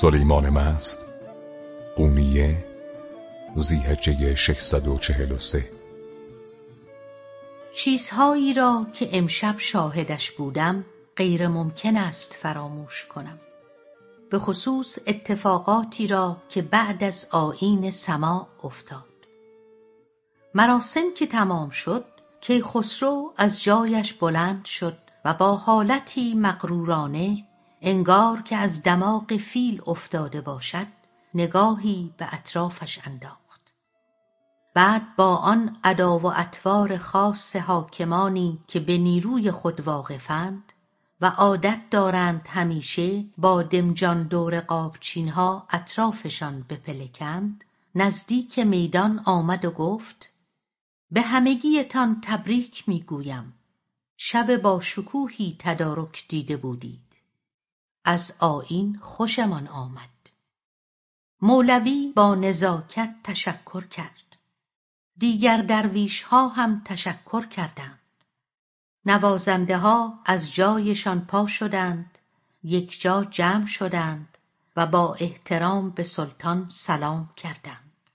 سلیمان مست قونیه زیهجه 643 چیزهایی را که امشب شاهدش بودم غیر ممکن است فراموش کنم. به خصوص اتفاقاتی را که بعد از آیین سما افتاد. مراسم که تمام شد کیخسرو از جایش بلند شد و با حالتی مغرورانه انگار که از دماغ فیل افتاده باشد نگاهی به اطرافش انداخت. بعد با آن ادا و اطوار خاص حاکمانی که به نیروی خود واقفند و عادت دارند همیشه با دمجان دور قابچینها اطرافشان بپلکند نزدیک میدان آمد و گفت به همگیتان تبریک می‌گویم. شب با شکوهی تدارک دیده بودید. از آیین خوشمان آمد. مولوی با نزاکت تشکر کرد. دیگر درویشها هم تشکر کردند. نوازنده ها از جایشان پا شدند یکجا جمع شدند و با احترام به سلطان سلام کردند.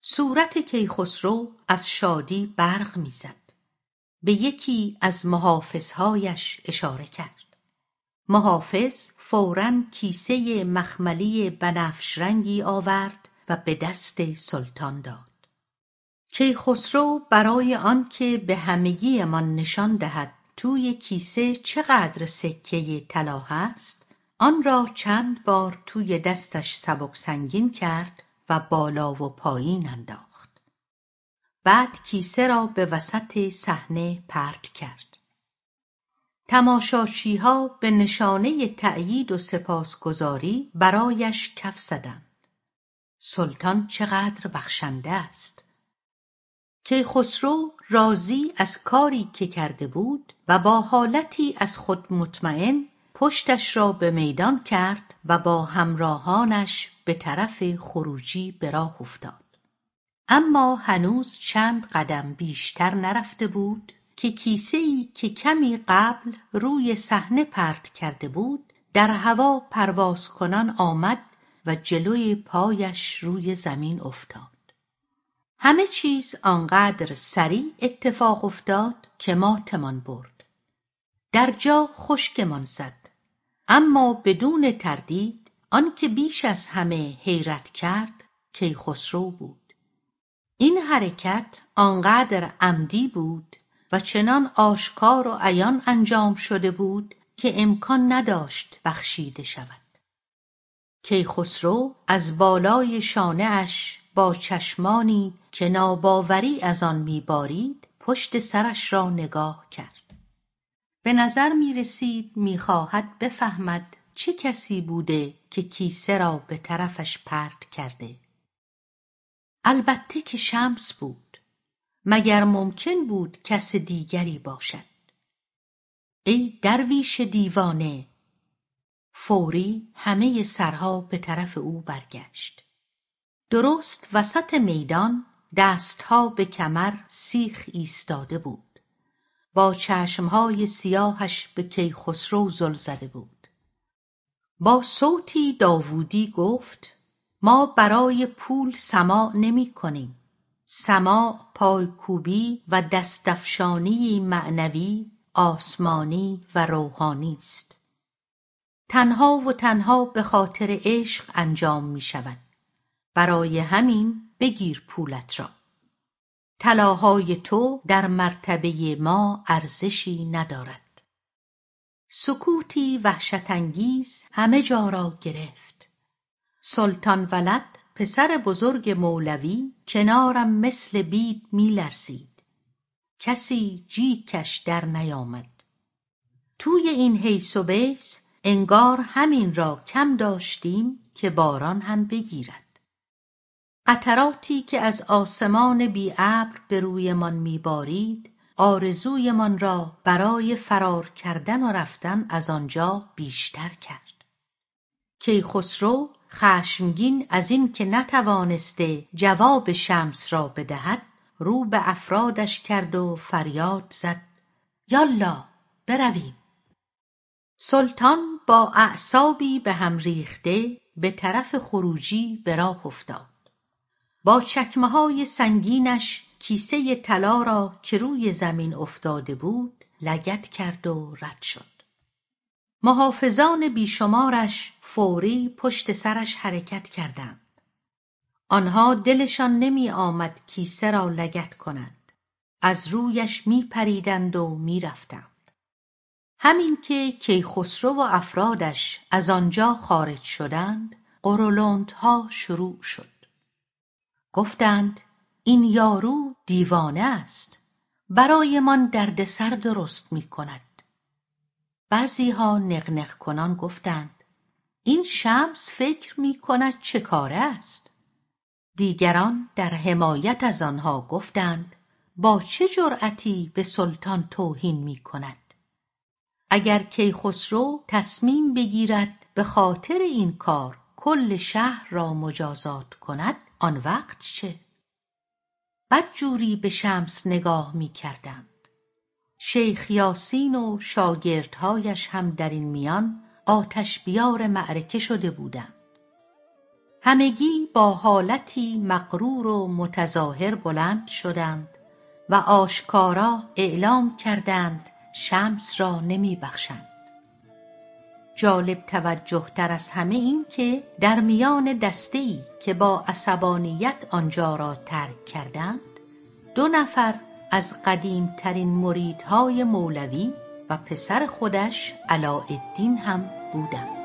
صورت کیخسرو از شادی برق می‌زد. به یکی از محافظهایش اشاره کرد. محافظ فورا کیسه مخملی بنفش رنگی آورد و به دست سلطان داد. کیخسرو برای آنکه به همگیمان نشان دهد توی کیسه چقدر سکه طلا هست آن را چند بار توی دستش سبک سنگین کرد و بالا و پایین انداخت. بعد کیسه را به وسط صحنه پرت کرد. تماشاچیها به نشانه تأیید و سپاسگزاری برایش کف زدند. سلطان چقدر بخشنده است. کیخسرو راضی از کاری که کرده بود و با حالتی از خود مطمئن پشتش را به میدان کرد و با همراهانش به طرف خروجی به راه افتاد. اما هنوز چند قدم بیشتر نرفته بود که کیسهای که کمی قبل روی صحنه پرت کرده بود در هوا پرواز کنان آمد و جلوی پایش روی زمین افتاد. همه چیز آنقدر سریع اتفاق افتاد که ماتمان برد. در جا خشکمان زد. اما بدون تردید آنکه بیش از همه حیرت کرد کیخسرو بود. این حرکت آنقدر عمدی بود و چنان آشکار و عیان انجام شده بود که امکان نداشت بخشیده شود. کیخسرو از بالای شانه اش با چشمانی که ناباوری از آن میبارید پشت سرش را نگاه کرد. به نظر می‌رسید می‌خواهد بفهمد چه کسی بوده که کیسه را به طرفش پرت کرده. البته که شمس بود. مگر ممکن بود کس دیگری باشد؟ ای درویش دیوانه فوری همه سرها به طرف او برگشت. درست وسط میدان دستها به کمر سیخ ایستاده بود. با چشمهای سیاهش به کیخسرو زل زده بود. با صوتی داوودی گفت ما برای پول سماع نمی‌کنیم سماع پایکوبی و دستافشانی معنوی آسمانی و روحانی است. تنها و تنها به خاطر عشق انجام می‌شود برای همین بگیر پولت را. طلاهای تو در مرتبه ما ارزشی ندارد. سکوتی وحشت انگیز همه جا را گرفت. سلطان ولد پسر بزرگ مولوی کنارم مثل بید میلرزید کسی جیکش در نیامد. توی این حیث و بیس انگار همین را کم داشتیم که باران هم بگیرد. قطراتی که از آسمان بی ابر به رویمان میبارید آرزویمان را برای فرار کردن و رفتن از آنجا بیشتر کرد. کیخسرو خشمگین از این که نتوانسته جواب شمس را بدهد رو به افرادش کرد و فریاد زد. یالا برویم. سلطان با اعصابی به هم ریخته به طرف خروجی به راه افتاد. با چکمه های سنگینش کیسه طلا را که روی زمین افتاده بود لگت کرد و رد شد. محافظان بیشمارش فوری پشت سرش حرکت کردند. آنها دلشان نمی آمد کیسه را لگت کنند. از رویش می پریدند و می رفتند. همین که کیخسرو و افرادش از آنجا خارج شدند قرولندها شروع شد. گفتند این یارو دیوانه است. برایمان دردسر درست می کند. بعضیها نقنق کنان گفتند این شمس فکر می کند چه کاره است؟ دیگران در حمایت از آنها گفتند با چه جرأتی به سلطان توهین می کند اگر کیخسرو تصمیم بگیرد به خاطر این کار کل شهر را مجازات کند آن وقت چه؟ بدجوری به شمس نگاه می کردند شیخ یاسین و شاگردهایش هم در این میان آتش بیار معرکه شده بودند همگی با حالتی مغرور و متظاهر بلند شدند و آشکارا اعلام کردند شمس را نمی بخشند. جالب توجه تر از همه این که در میان دستهای که با عصبانیت آنجا را ترک کردند دو نفر از قدیمترین مریدهای مولوی و پسر خودش علاءالدین هم بودند.